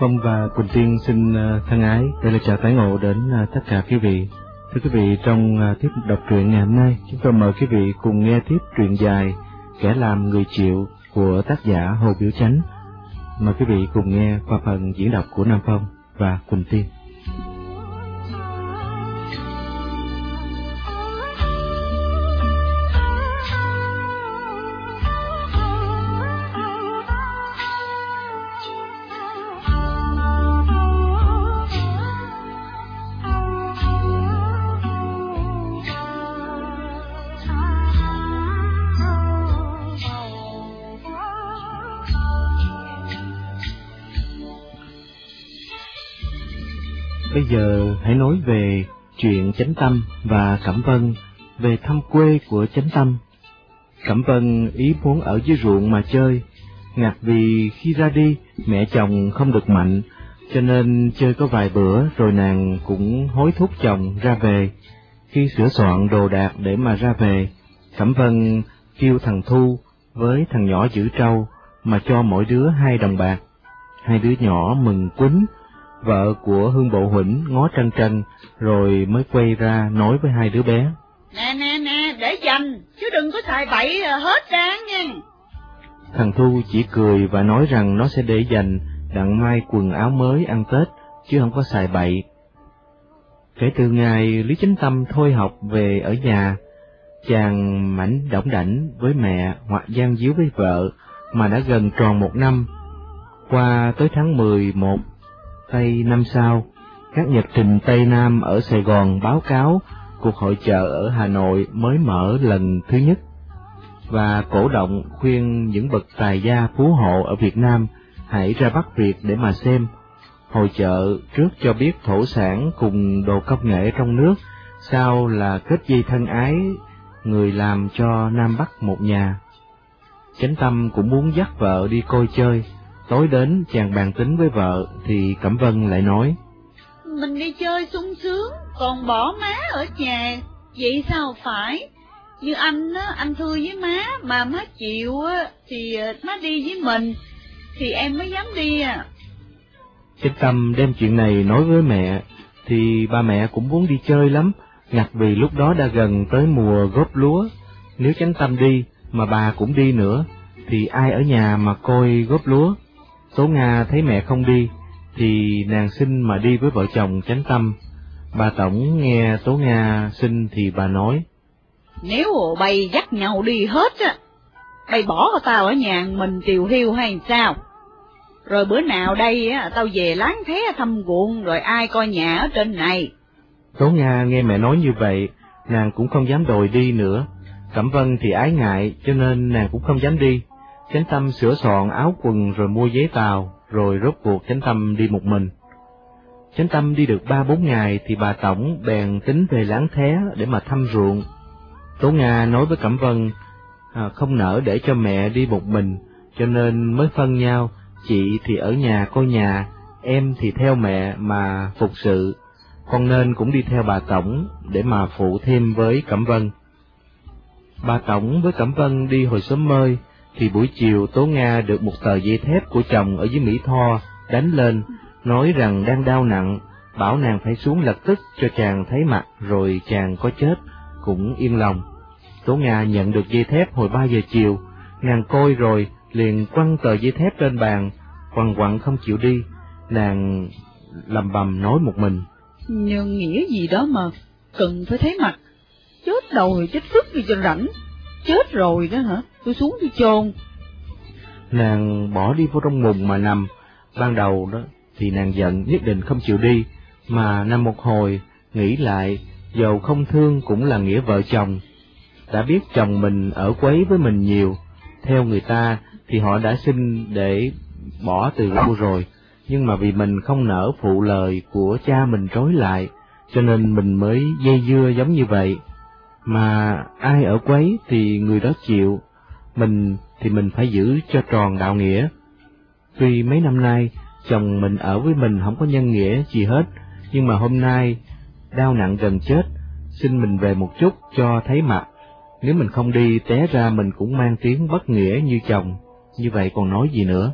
Phong và Quỳnh Tiên xin ờ, thân ái đây là chào tái ngộ đến ờ, tất cả quý vị. Thưa quý vị, trong ờ, tiếp đọc truyện ngày hôm nay, chúng tôi mời quý vị cùng nghe tiếp truyện dài Kẻ làm người chịu của tác giả Hồ Biểu Chánh. Mời quý vị cùng nghe qua phần diễn đọc của Nam Phong và Quỳnh Tiên. Giờ hãy nói về chuyện Chánh Tâm và Cẩm Vân, về thăm quê của Chánh Tâm. Cẩm Vân ý muốn ở dưới ruộng mà chơi, ngặt vì khi ra đi mẹ chồng không được mạnh, cho nên chơi có vài bữa rồi nàng cũng hối thúc chồng ra về. Khi sửa soạn đồ đạc để mà ra về, Cẩm Vân kêu thằng Thu với thằng nhỏ giữ trâu mà cho mỗi đứa hai đồng bạc. Hai đứa nhỏ mừng quýnh, vợ của Hương Bộ Huỳnh ngó trân trân rồi mới quay ra nói với hai đứa bé. Nè nè nè, để dành, chứ đừng có xài bậy ờ, hết tráng nha. Thằng Thu chỉ cười và nói rằng nó sẽ để dành đặng mai quần áo mới ăn Tết, chứ không có xài bậy. Kể từ ngày Lý Chính Tâm thôi học về ở nhà, chàng mảnh đỏng đảnh với mẹ hoặc gian díu với vợ mà đã gần tròn một năm. Qua tới tháng 11, Tây năm sau, các nhật trình Tây Nam ở Sài Gòn báo cáo cuộc hội chợ ở Hà Nội mới mở lần thứ nhất và cổ động khuyên những bậc tài gia phú hộ ở Việt Nam hãy ra Bắc Việt để mà xem. Hội chợ trước cho biết thổ sản cùng đồ công nghệ trong nước, sau là kết dây thân ái, người làm cho Nam Bắc một nhà. Chánh Tâm cũng muốn dắt vợ đi coi chơi, tối đến chàng bàn tính với vợ thì Cẩm Vân lại nói. Mình đi chơi sung sướng, còn bỏ má ở nhà, vậy sao phải? Như anh á, anh thưa với má, mà má chịu á, thì ờ, má đi với mình, thì em mới dám đi à. Chánh Tâm đem chuyện này nói với mẹ, thì ba mẹ cũng muốn đi chơi lắm, ngặt vì lúc đó đã gần tới mùa góp lúa. Nếu Chánh Tâm đi, mà bà cũng đi nữa, thì ai ở nhà mà coi góp lúa? Tố Nga thấy mẹ không đi, thì nàng xin mà đi với vợ chồng Chánh Tâm. Bà Tổng nghe Tố Nga xin thì bà nói, Nếu bay dắt nhau đi hết á, bay bỏ tao ở nhà mình tiều hiu hay sao? Rồi bữa nào đây á, tao về láng thế thăm ruộng rồi ai coi nhà ở trên này? Tố Nga nghe mẹ nói như vậy, nàng cũng không dám đòi đi nữa. Cẩm Vân thì ái ngại, cho nên nàng cũng không dám đi. Chánh Tâm sửa soạn áo quần rồi mua giấy tàu, rồi rốt cuộc Chánh Tâm đi một mình. Chánh Tâm đi được ba bốn ngày thì bà Tổng bèn tính về láng thé để mà thăm ruộng. Tố Nga nói với Cẩm Vân à, không nỡ để cho mẹ đi một mình, cho nên mới phân nhau, chị thì ở nhà coi nhà, em thì theo mẹ mà phục sự, con nên cũng đi theo bà Tổng để mà phụ thêm với Cẩm Vân. Bà Tổng với Cẩm Vân đi hồi sớm mơi, thì buổi chiều Tố Nga được một tờ giấy thép của chồng ở dưới Mỹ Tho đánh lên, nói rằng đang đau nặng, bảo nàng phải xuống lập tức cho chàng thấy mặt rồi chàng có chết, cũng yên lòng. Tố Nga nhận được dây thép hồi ba giờ chiều, nàng coi rồi liền quăng tờ giấy thép lên bàn, quằn quặn không chịu đi, nàng lầm bầm nói một mình. Nhưng nghĩa gì đó mà, cần phải thấy mặt, chết đầu rồi chết sức đi cho rảnh, chết rồi đó hả, tôi xuống tôi chôn. Nàng bỏ đi vô trong mùng mà nằm, ban đầu đó thì nàng giận nhất định không chịu đi, mà nằm một hồi, nghĩ lại, dầu không thương cũng là nghĩa vợ chồng. Đã biết chồng mình ở quấy với mình nhiều, theo người ta thì họ đã xin để bỏ từ lâu rồi, nhưng mà vì mình không nỡ phụ lời của cha mình trối lại, cho nên mình mới dây dưa giống như vậy. Mà ai ở quấy thì người đó chịu, mình thì mình phải giữ cho tròn đạo nghĩa. Tuy mấy năm nay chồng mình ở với mình không có nhân nghĩa gì hết, nhưng mà hôm nay đau nặng gần chết, xin mình về một chút cho thấy mặt. Nếu mình không đi té ra mình cũng mang tiếng bất nghĩa như chồng, như vậy còn nói gì nữa.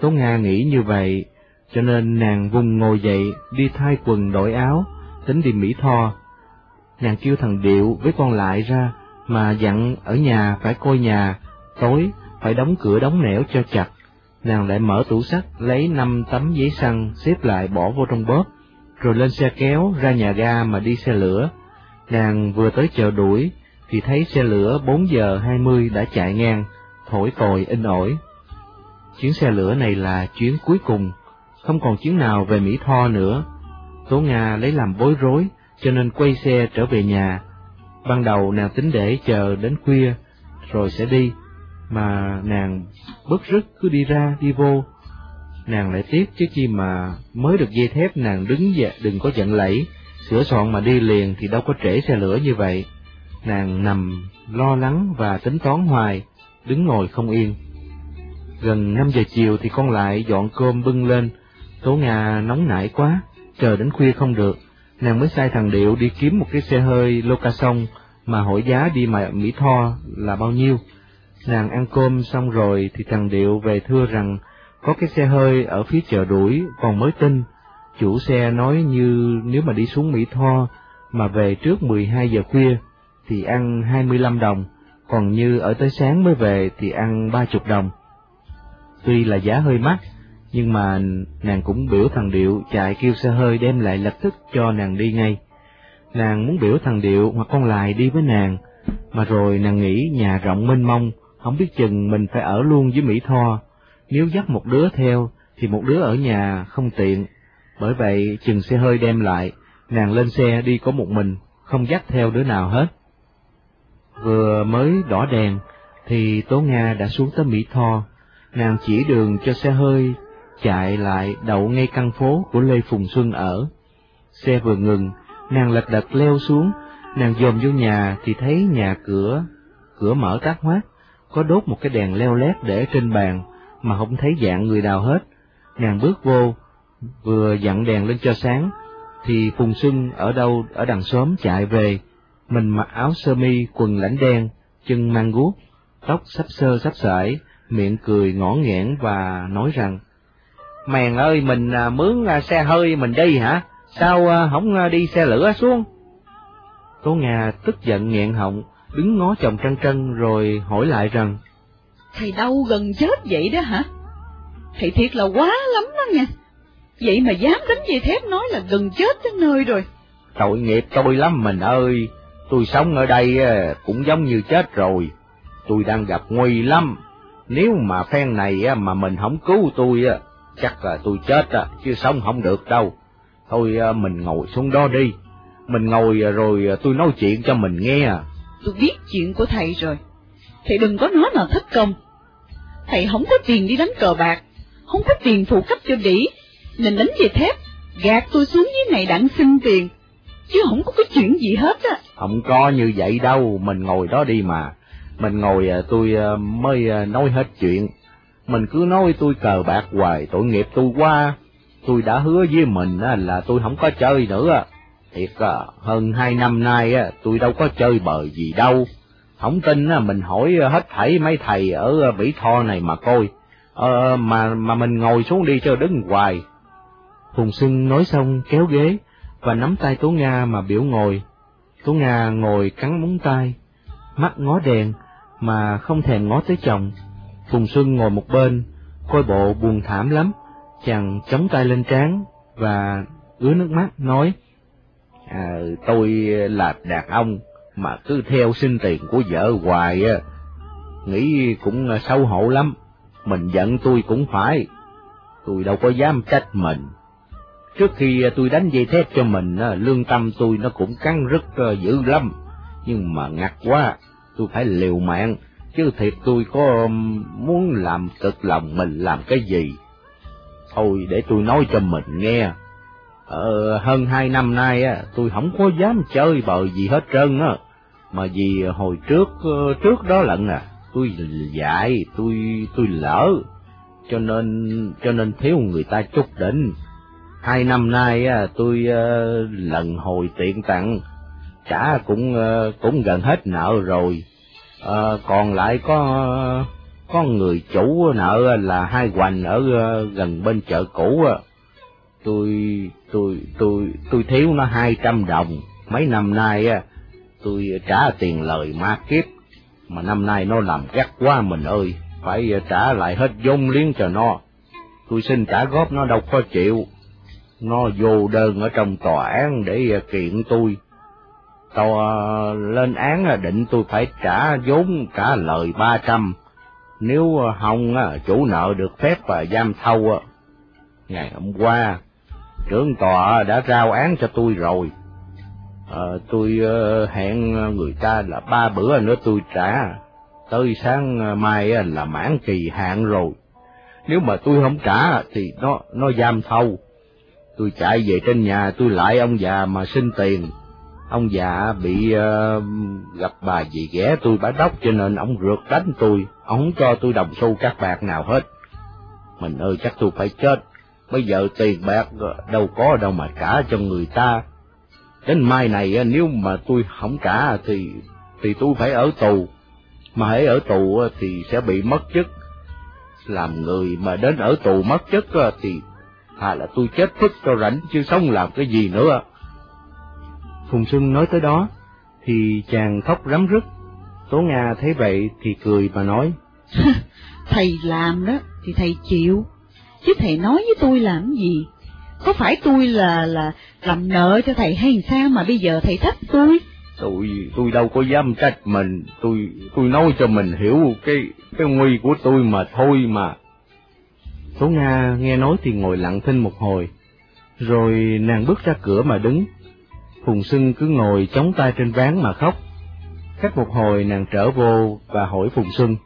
Tố Nga nghĩ như vậy cho nên nàng vùng ngồi dậy, đi thay quần đổi áo, tính đi Mỹ Tho. Nàng kêu thằng Điệu với con lại ra, mà dặn ở nhà phải coi nhà, tối phải đóng cửa đóng nẻo cho chặt. Nàng lại mở tủ sắt, lấy năm tấm giấy xăng, xếp lại bỏ vô trong bóp, rồi lên xe kéo ra nhà ga mà đi xe lửa. Nàng vừa tới chợ đuổi, thì thấy xe lửa 4 giờ 20 đã chạy ngang, thổi còi in ỏi. Chuyến xe lửa này là chuyến cuối cùng, không còn chuyến nào về Mỹ Tho nữa. Tố Nga lấy làm bối rối, cho nên quay xe trở về nhà. Ban đầu nàng tính để chờ đến khuya, rồi sẽ đi, mà nàng bất rứt cứ đi ra đi vô. Nàng lại tiếc chứ chi mà mới được dây thép nàng đứng dậy đừng có giận lẫy, sửa soạn mà đi liền thì đâu có trễ xe lửa như vậy. Nàng nằm lo lắng và tính toán hoài, đứng ngồi không yên. Gần năm giờ chiều thì con lại dọn cơm bưng lên, Tố Nga nóng nảy quá, chờ đến khuya không được, nàng mới sai thằng Điệu đi kiếm một cái xe hơi locason mà hỏi giá đi mà Mỹ Tho là bao nhiêu. Nàng ăn cơm xong rồi thì thằng Điệu về thưa rằng có cái xe hơi ở phía chợ đuổi còn mới tin. Chủ xe nói như nếu mà đi xuống Mỹ Tho mà về trước 12 giờ khuya thì ăn 25 đồng, còn như ở tới sáng mới về thì ăn 30 đồng. Tuy là giá hơi mắc, nhưng mà nàng cũng biểu thằng Điệu chạy kêu xe hơi đem lại lập tức cho nàng đi ngay. Nàng muốn biểu thằng Điệu hoặc con lại đi với nàng, mà rồi nàng nghĩ nhà rộng mênh mông, không biết chừng mình phải ở luôn với Mỹ Tho, nếu dắt một đứa theo thì một đứa ở nhà không tiện, bởi vậy chừng xe hơi đem lại, nàng lên xe đi có một mình, không dắt theo đứa nào hết. Vừa mới đỏ đèn, thì Tố Nga đã xuống tới Mỹ Tho, nàng chỉ đường cho xe hơi chạy lại đậu ngay căn phố của Lê Phùng Xuân ở. Xe vừa ngừng, nàng lật đật leo xuống, nàng dòm vô nhà thì thấy nhà cửa, cửa mở tát hoát, có đốt một cái đèn leo lét để trên bàn, mà không thấy dạng người nào hết. Nàng bước vô, vừa dặn đèn lên cho sáng, thì Phùng Xuân ở đâu ở đằng xóm chạy về, mình mặc áo sơ mi quần lãnh đen, chân mang guốc, tóc sắp sơ sắp sải, miệng cười ngõ nghẽn và nói rằng, Mèn ơi, mình à, mướn à, xe hơi mình đi hả? Sao à, không đi xe lửa xuống? Tố Nga tức giận nghẹn họng, đứng ngó chồng trân trân rồi hỏi lại rằng, Thầy đâu gần chết vậy đó hả? Thầy thiệt là quá lắm đó nha. Vậy mà dám đánh dây thép nói là gần chết tới nơi rồi. Tội nghiệp tôi lắm mình ơi, tôi sống ở đây cũng giống như chết rồi. Tôi đang gặp nguy lắm, nếu mà phen này mà mình không cứu tôi, chắc là tôi chết chứ sống không được đâu. Thôi mình ngồi xuống đó đi, mình ngồi rồi tôi nói chuyện cho mình nghe. Tôi biết chuyện của thầy rồi, thầy đừng có nói nào thất công. Thầy không có tiền đi đánh cờ bạc, không có tiền phụ cấp cho đỉ, nên đánh về thép, gạt tôi xuống dưới này đặng xin tiền, chứ không có cái chuyện gì hết á. Không có như vậy đâu, mình ngồi đó đi mà. Mình ngồi tôi mới nói hết chuyện. Mình cứ nói tôi cờ bạc hoài, tội nghiệp tôi quá. Tôi đã hứa với mình là tôi không có chơi nữa. Thiệt à, hơn hai năm nay tôi đâu có chơi bời gì đâu. Không tin mình hỏi hết thảy mấy thầy ở Bỉ Tho này mà coi. Ờ, mà mà mình ngồi xuống đi cho đứng hoài. Phùng Sưng nói xong kéo ghế và nắm tay Tố Nga mà biểu ngồi. Tố Nga ngồi cắn móng tay, mắt ngó đèn mà không thèm ngó tới chồng. Phùng Xuân ngồi một bên, coi bộ buồn thảm lắm, chàng chống tay lên trán và ứa nước mắt nói, à, tôi là đàn ông mà cứ theo xin tiền của vợ hoài á, nghĩ cũng xấu hổ lắm, mình giận tôi cũng phải, tôi đâu có dám trách mình. Trước khi tôi đánh dây thép cho mình, lương tâm tôi nó cũng căng rất ờ, dữ lắm, nhưng mà ngặt quá, tôi phải liều mạng, chứ thiệt tôi có muốn làm cực lòng mình làm cái gì. Thôi để tôi nói cho mình nghe, ờ, hơn hai năm nay á, tôi không có dám chơi bời gì hết trơn á, mà vì hồi trước, ờ, trước đó lận à, tôi dạy, tôi tôi lỡ, cho nên cho nên thiếu người ta chút đỉnh. Hai năm nay á, tôi ờ, lần hồi tiện tặng, trả cũng ờ, cũng gần hết nợ rồi, à, còn lại có có người chủ nợ là hai hoành ở ờ, gần bên chợ cũ, tôi, tôi, tôi, tôi thiếu nó hai trăm đồng. Mấy năm nay á, tôi trả tiền lời ma kiếp, mà năm nay nó làm gắt quá mình ơi, phải trả lại hết vốn liếng cho nó. Tôi xin trả góp nó đâu có chịu. Nó vô đơn ở trong tòa án để kiện tôi. Tòa à, lên án à, định tôi phải trả vốn trả lời ba trăm. Nếu à, không chủ nợ được phép và giam thâu. Ngày hôm qua, trưởng tòa đã rao án cho tôi rồi. À, tôi uh, hẹn người ta là ba bữa nữa tôi trả, tới sáng mai là mãn kỳ hạn rồi. Nếu mà tôi không trả thì nó nó giam thâu. Tôi chạy về trên nhà tôi lại ông già mà xin tiền. Ông già bị uh, gặp bà dì ghẻ tôi bả đốc cho nên ông rượt đánh tôi, ông không cho tôi đồng xu các bạc nào hết. Mình ơi chắc tôi phải chết, bây giờ tiền bạc đâu có đâu mà trả cho người ta Đến mai này ờ, nếu mà tôi không trả thì thì tôi phải ở tù, mà hãy ở tù ờ, thì sẽ bị mất chức. Làm người mà đến ở tù mất chức thì thà là tôi chết phức cho rảnh chứ sống làm cái gì nữa. Phùng Xuân nói tới đó thì chàng khóc rắm rứt. Tố Nga thấy vậy thì cười mà nói. thầy làm đó thì thầy chịu, chứ thầy nói với tôi làm gì? có phải tôi là là làm nợ cho thầy hay sao mà bây giờ thầy trách tôi? Tôi tôi đâu có dám trách mình, tôi tôi nói cho mình hiểu cái cái nguy của tôi mà thôi mà. Tố Nga nghe nói thì ngồi lặng thinh một hồi, rồi nàng bước ra cửa mà đứng. Phùng Sưng cứ ngồi chống tay trên ván mà khóc. Cách một hồi nàng trở vô và hỏi Phùng Xuân.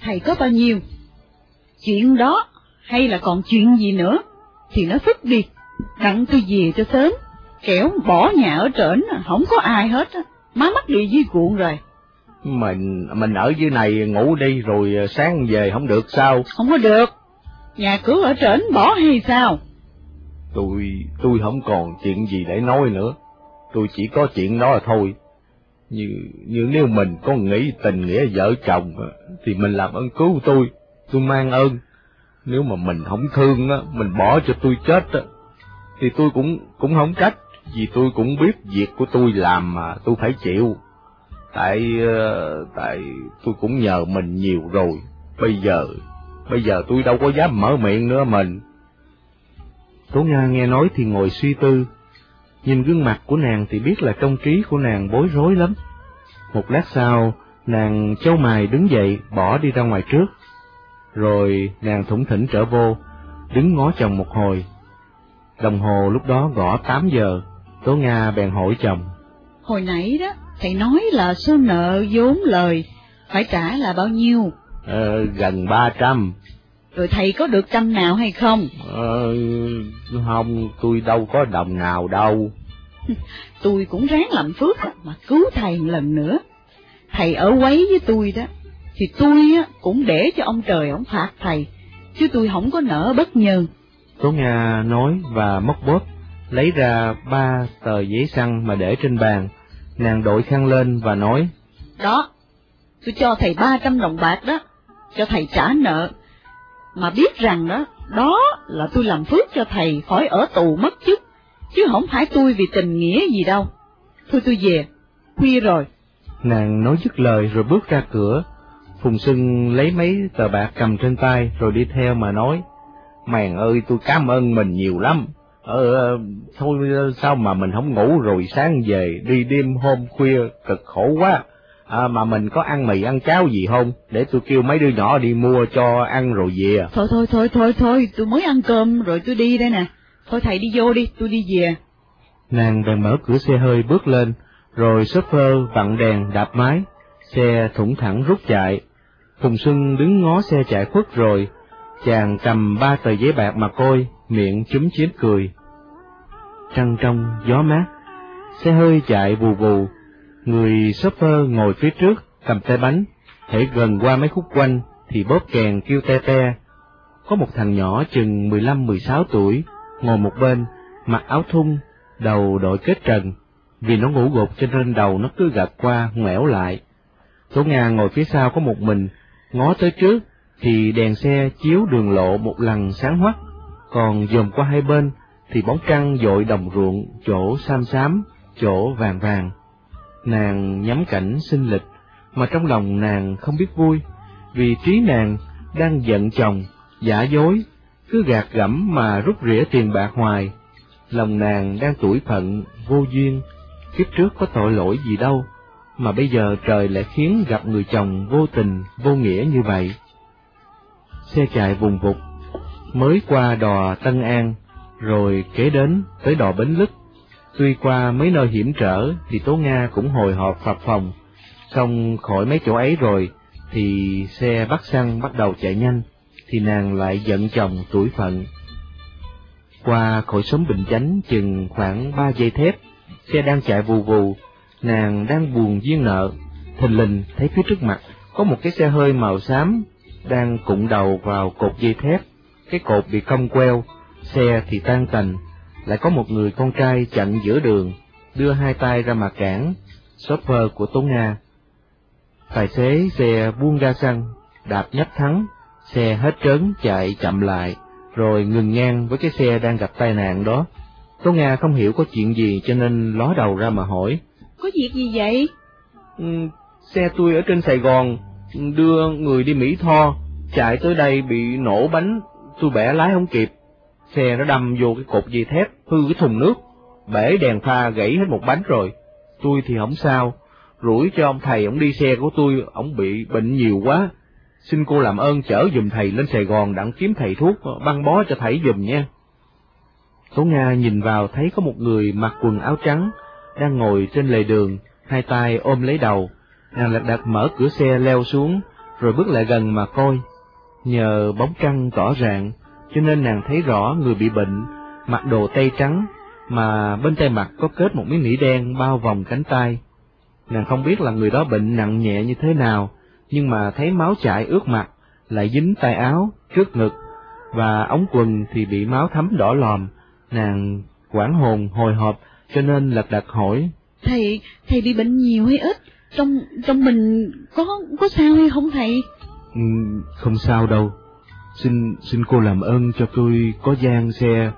Thầy có bao nhiêu? Chuyện đó hay là còn chuyện gì nữa? thì nó phức đi, đặng tôi về cho sớm, kẻo bỏ nhà ở trển, không có ai hết, má mắt đi dưới cuộn rồi. Mình, mình ở dưới này ngủ đi rồi sáng về không được sao? Không có được, nhà cửa ở trển bỏ hay sao? Tôi, tôi không còn chuyện gì để nói nữa, tôi chỉ có chuyện đó là thôi. Như, như nếu mình có nghĩ tình nghĩa vợ chồng, thì mình làm ơn cứu tôi, tôi mang ơn nếu mà mình không thương á, mình bỏ cho tôi chết á, thì tôi cũng cũng không trách, vì tôi cũng biết việc của tôi làm mà tôi phải chịu. Tại ờ, tại tôi cũng nhờ mình nhiều rồi, bây giờ bây giờ tôi đâu có dám mở miệng nữa mình. Tố Nga nghe nói thì ngồi suy tư, nhìn gương mặt của nàng thì biết là trong trí của nàng bối rối lắm. Một lát sau, nàng châu mài đứng dậy bỏ đi ra ngoài trước. Rồi nàng thủng thỉnh trở vô, đứng ngó chồng một hồi. Đồng hồ lúc đó gõ tám giờ, Tố Nga bèn hỏi chồng. Hồi nãy đó, thầy nói là số nợ vốn lời, phải trả là bao nhiêu? Ờ, gần ba trăm. Rồi thầy có được trăm nào hay không? Ờ, không, tôi đâu có đồng nào đâu. tôi cũng ráng làm phước mà cứu thầy một lần nữa. Thầy ở quấy với tôi đó, thì tôi á cũng để cho ông trời ông phạt thầy, chứ tôi không có nợ bất nhường. Tố Nga nói và móc bóp, lấy ra ba tờ giấy xăng mà để trên bàn, nàng đội khăn lên và nói. Đó, tôi cho thầy ba trăm đồng bạc đó, cho thầy trả nợ, mà biết rằng đó, đó là tôi làm phước cho thầy khỏi ở tù mất chức, chứ không phải tôi vì tình nghĩa gì đâu. Thôi tôi về, khuya rồi. Nàng nói dứt lời rồi bước ra cửa, Phùng Sưng lấy mấy tờ bạc cầm trên tay rồi đi theo mà nói, màng ơi tôi cảm ơn mình nhiều lắm, ờ, thôi ờ, sao mà mình không ngủ rồi sáng về đi đêm hôm khuya cực khổ quá, à, mà mình có ăn mì ăn cháo gì không, để tôi kêu mấy đứa nhỏ đi mua cho ăn rồi về. Thôi thôi thôi thôi thôi, tôi mới ăn cơm rồi tôi đi đây nè, thôi thầy đi vô đi, tôi đi về. Nàng bèn mở cửa xe hơi bước lên, rồi shopper vặn đèn đạp máy, xe thủng thẳng rút chạy, Phùng Xuân đứng ngó xe chạy khuất rồi, chàng cầm ba tờ giấy bạc mà coi, miệng chúm chím cười. Trăng trong, gió mát, xe hơi chạy vù vù, người shopper ngồi phía trước, cầm tay bánh, thể gần qua mấy khúc quanh, thì bóp kèn kêu te te. Có một thằng nhỏ chừng 15-16 tuổi, ngồi một bên, mặc áo thun, đầu đội kết trần, vì nó ngủ gục cho nên đầu nó cứ gạt qua, ngoẻo lại. Tổ Nga ngồi phía sau có một mình, ngó tới trước thì đèn xe chiếu đường lộ một lần sáng hoắt, còn dòm qua hai bên thì bóng trăng dội đồng ruộng, chỗ xám xám, chỗ vàng vàng. Nàng nhắm cảnh sinh lịch, mà trong lòng nàng không biết vui, vì trí nàng đang giận chồng, giả dối, cứ gạt gẫm mà rút rỉa tiền bạc hoài. Lòng nàng đang tuổi phận, vô duyên, kiếp trước có tội lỗi gì đâu, mà bây giờ trời lại khiến gặp người chồng vô tình, vô nghĩa như vậy. Xe chạy vùng vụt, mới qua đò Tân An, rồi kế đến tới đò Bến Lức. Tuy qua mấy nơi hiểm trở thì Tố Nga cũng hồi hộp phập phòng, xong khỏi mấy chỗ ấy rồi thì xe bắt xăng bắt đầu chạy nhanh, thì nàng lại giận chồng tuổi phận. Qua khỏi xóm Bình Chánh chừng khoảng ba giây thép, xe đang chạy vù vù, nàng đang buồn duyên nợ, thình lình thấy phía trước mặt có một cái xe hơi màu xám đang cụng đầu vào cột dây thép, cái cột bị cong queo, xe thì tan tành, lại có một người con trai chặn giữa đường, đưa hai tay ra mà cản, shopper của Tố Nga. Tài xế xe buông ra xăng, đạp nhấp thắng, xe hết trớn chạy chậm lại, rồi ngừng ngang với cái xe đang gặp tai nạn đó. Tố Nga không hiểu có chuyện gì cho nên ló đầu ra mà hỏi. Có việc gì vậy? Ừ, xe tôi ở trên Sài Gòn, đưa người đi Mỹ Tho, chạy tới đây bị nổ bánh, tôi bẻ lái không kịp. Xe nó đâm vô cái cột dây thép, hư cái thùng nước, bể đèn pha gãy hết một bánh rồi. Tôi thì không sao, rủi cho ông thầy ông đi xe của tôi, ông bị bệnh nhiều quá. Xin cô làm ơn chở giùm thầy lên Sài Gòn đặng kiếm thầy thuốc băng bó cho thầy giùm nha. Tố Nga nhìn vào thấy có một người mặc quần áo trắng, đang ngồi trên lề đường, hai tay ôm lấy đầu. Nàng lật đặt mở cửa xe leo xuống, rồi bước lại gần mà coi. Nhờ bóng trăng tỏ rạng, cho nên nàng thấy rõ người bị bệnh, mặc đồ tây trắng, mà bên tay mặt có kết một miếng nỉ đen bao vòng cánh tay. Nàng không biết là người đó bệnh nặng nhẹ như thế nào, nhưng mà thấy máu chảy ướt mặt, lại dính tay áo, trước ngực, và ống quần thì bị máu thấm đỏ lòm. Nàng quảng hồn hồi hộp, cho nên lật đật hỏi. Thầy, thầy bị bệnh nhiều hay ít? Trong trong mình có có sao hay không thầy? Ừ, không sao đâu. Xin xin cô làm ơn cho tôi có gian xe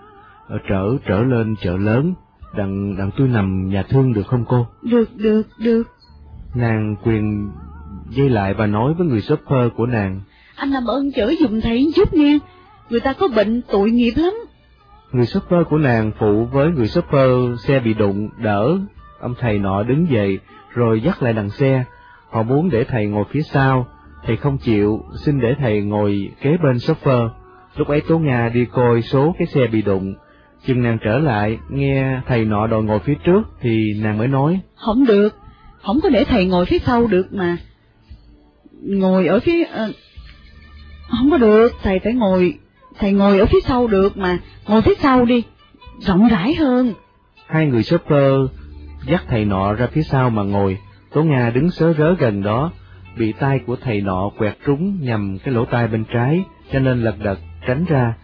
ở trở trở lên chợ lớn, đặng đặng tôi nằm nhà thương được không cô? Được, được, được. Nàng quyền dây lại và nói với người shopper của nàng. Anh làm ơn chở giùm thầy chút nha, người ta có bệnh tội nghiệp lắm. Người shopper của nàng phụ với người shopper xe bị đụng, đỡ. Ông thầy nọ đứng dậy, rồi dắt lại đằng xe. Họ muốn để thầy ngồi phía sau, thầy không chịu, xin để thầy ngồi kế bên shopper. Lúc ấy Tố Nga đi coi số cái xe bị đụng. Chừng nàng trở lại, nghe thầy nọ đòi ngồi phía trước, thì nàng mới nói. Không được, không có để thầy ngồi phía sau được mà. Ngồi ở phía... Uh, không có được, thầy phải ngồi thầy ngồi ở phía sau được mà, ngồi phía sau đi, rộng rãi hơn. Hai người shopper dắt thầy nọ ra phía sau mà ngồi, Tố Nga đứng sớ rớ gần đó, bị tay của thầy nọ quẹt trúng nhằm cái lỗ tai bên trái, cho nên lật đật tránh ra.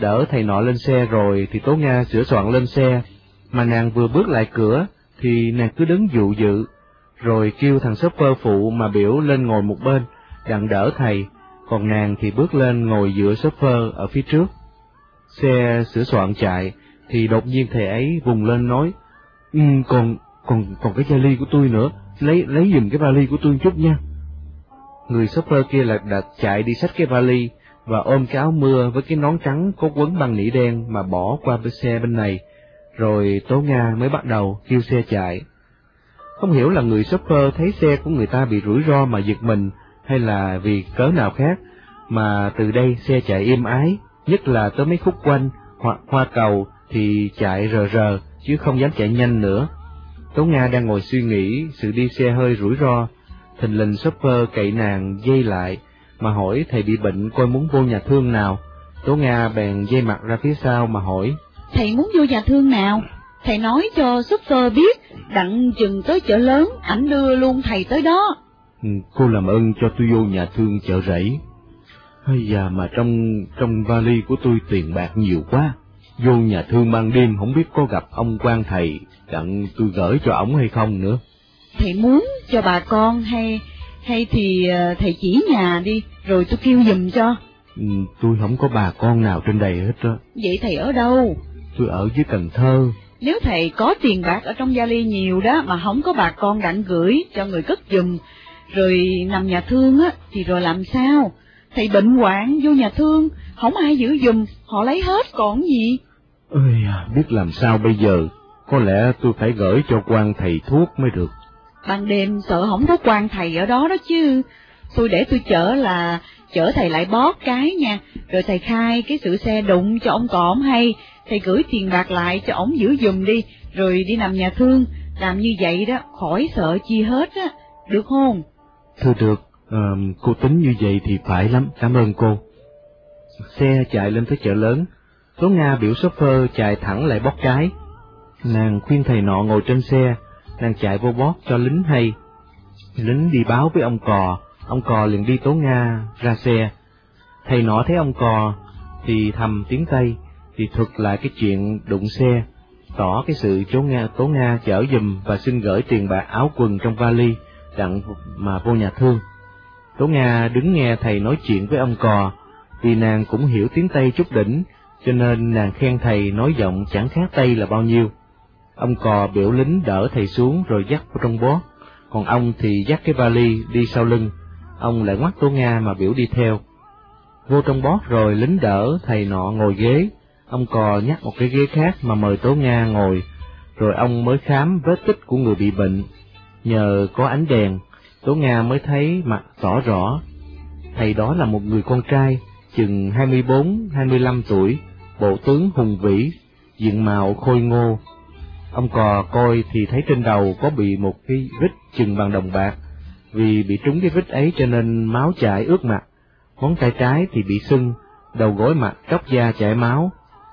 Đỡ thầy nọ lên xe rồi thì Tố Nga sửa soạn lên xe, mà nàng vừa bước lại cửa thì nàng cứ đứng dụ dự, rồi kêu thằng shopper phụ mà biểu lên ngồi một bên, đặng đỡ thầy, còn nàng thì bước lên ngồi giữa shopper ở phía trước. Xe sửa soạn chạy, thì đột nhiên thầy ấy vùng lên nói, ừ, còn, còn, còn cái vali của tôi nữa, lấy, lấy giùm cái vali của tôi chút nha. Người shopper kia lật đật chạy đi xách cái vali, và ôm cái áo mưa với cái nón trắng có quấn băng nỉ đen mà bỏ qua bên xe bên này, rồi Tố Nga mới bắt đầu kêu xe chạy. Không hiểu là người shopper thấy xe của người ta bị rủi ro mà giật mình, hay là vì cớ nào khác, mà từ đây xe chạy êm ái, nhất là tới mấy khúc quanh hoặc hoa cầu thì chạy rờ rờ, chứ không dám chạy nhanh nữa. Tố Nga đang ngồi suy nghĩ sự đi xe hơi rủi ro, thình lình shopper cậy nàng dây lại, mà hỏi thầy bị bệnh coi muốn vô nhà thương nào. Tố Nga bèn dây mặt ra phía sau mà hỏi. Thầy muốn vô nhà thương nào? Thầy nói cho shopper biết, đặng chừng tới chợ lớn, ảnh đưa luôn thầy tới đó. Ừ, cô làm ơn cho tôi vô nhà thương chợ rẫy. Hay da mà trong trong vali của tôi tiền bạc nhiều quá. Vô nhà thương ban đêm không biết có gặp ông quan thầy, đặng tôi gửi cho ổng hay không nữa. Thầy muốn cho bà con hay hay thì ờ, thầy chỉ nhà đi, rồi tôi kêu giùm cho. Ừ, tôi không có bà con nào trên đây hết á. Vậy thầy ở đâu? Tôi ở dưới Cần Thơ. Nếu thầy có tiền bạc ở trong vali nhiều đó mà không có bà con đặng gửi cho người cất giùm, rồi nằm nhà thương á, thì rồi làm sao? Thầy bệnh hoạn vô nhà thương, không ai giữ giùm, họ lấy hết còn gì? Ơi, biết làm sao bây giờ, có lẽ tôi phải gửi cho quan thầy thuốc mới được. Ban đêm sợ không có quan thầy ở đó đó chứ. Tôi để tôi chở là chở thầy lại bót cái nha, rồi thầy khai cái sự xe đụng cho ông cọm hay, thầy gửi tiền bạc lại cho ổng giữ giùm đi, rồi đi nằm nhà thương, làm như vậy đó, khỏi sợ chi hết á, được không? Thưa được, uh, cô tính như vậy thì phải lắm, cảm ơn cô. Xe chạy lên tới chợ lớn, Tố Nga biểu shopper chạy thẳng lại bót cái. Nàng khuyên thầy nọ ngồi trên xe, nàng chạy vô bót cho lính hay. Lính đi báo với ông cò, ông cò liền đi Tố Nga ra xe. Thầy nọ thấy ông cò thì thầm tiếng Tây, thì thuật lại cái chuyện đụng xe, tỏ cái sự chố Nga Tố Nga chở dùm và xin gửi tiền bạc áo quần trong vali đặng mà vô nhà thương. Tố Nga đứng nghe thầy nói chuyện với ông cò, vì nàng cũng hiểu tiếng Tây chút đỉnh, cho nên nàng khen thầy nói giọng chẳng khác Tây là bao nhiêu. Ông cò biểu lính đỡ thầy xuống rồi dắt vào trong bó, còn ông thì dắt cái vali đi sau lưng, ông lại ngoắt Tố Nga mà biểu đi theo. Vô trong bót rồi lính đỡ thầy nọ ngồi ghế, ông cò nhắc một cái ghế khác mà mời Tố Nga ngồi, rồi ông mới khám vết tích của người bị bệnh. Nhờ có ánh đèn, Tố Nga mới thấy mặt tỏ rõ. Thầy đó là một người con trai, chừng 24-25 tuổi, bộ tướng hùng vĩ, diện mạo khôi ngô. Ông cò coi thì thấy trên đầu có bị một cái vết chừng bằng đồng bạc, vì bị trúng cái vết ấy cho nên máu chảy ướt mặt. Ngón tay trái thì bị sưng, đầu gối mặt tróc da chảy máu,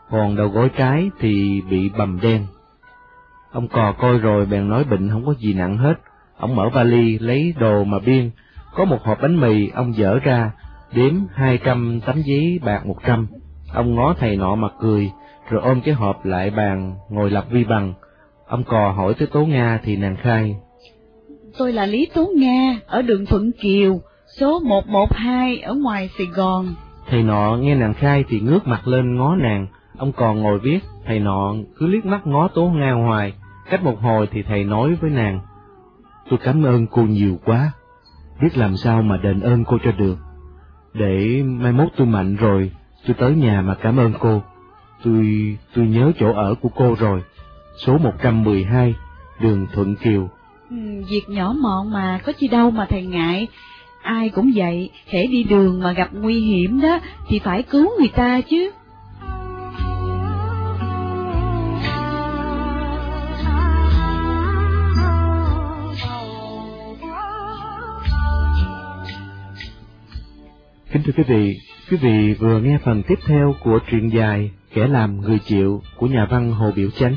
còn đầu gối trái thì bị bầm đen. Ông cò coi rồi bèn nói bệnh không có gì nặng hết, ông mở vali lấy đồ mà biên, có một hộp bánh mì ông dở ra, đếm hai trăm tấm giấy bạc một trăm. Ông ngó thầy nọ mà cười, rồi ôm cái hộp lại bàn, ngồi lập vi bằng. Ông cò hỏi tới Tố Nga thì nàng khai. Tôi là Lý Tố Nga, ở đường Thuận Kiều, số 112 ở ngoài Sài Gòn. Thầy nọ nghe nàng khai thì ngước mặt lên ngó nàng, ông còn ngồi viết, thầy nọ cứ liếc mắt ngó Tố Nga hoài, cách một hồi thì thầy nói với nàng. Tôi cảm ơn cô nhiều quá, biết làm sao mà đền ơn cô cho được. Để mai mốt tôi mạnh rồi, tôi tới nhà mà cảm ơn cô. Tôi, tôi nhớ chỗ ở của cô rồi, số 112, đường Thuận Kiều. Ừ, việc nhỏ mọn mà, có chi đâu mà thầy ngại. Ai cũng vậy, hễ đi đường mà gặp nguy hiểm đó, thì phải cứu người ta chứ. Kính thưa quý vị, quý vị vừa nghe phần tiếp theo của truyện dài Kẻ làm người chịu của nhà văn Hồ Biểu Chánh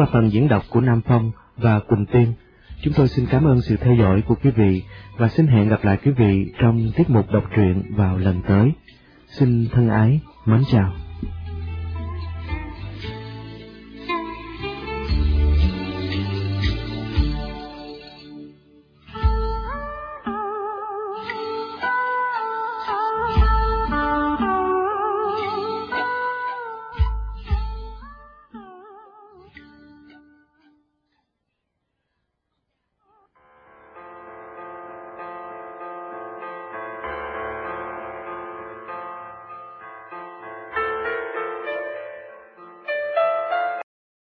qua phần diễn đọc của Nam Phong và Quỳnh Tiên. Chúng tôi xin cảm ơn sự theo dõi của quý vị và xin hẹn gặp lại quý vị trong tiết mục đọc truyện vào lần tới. Xin thân ái, mến chào.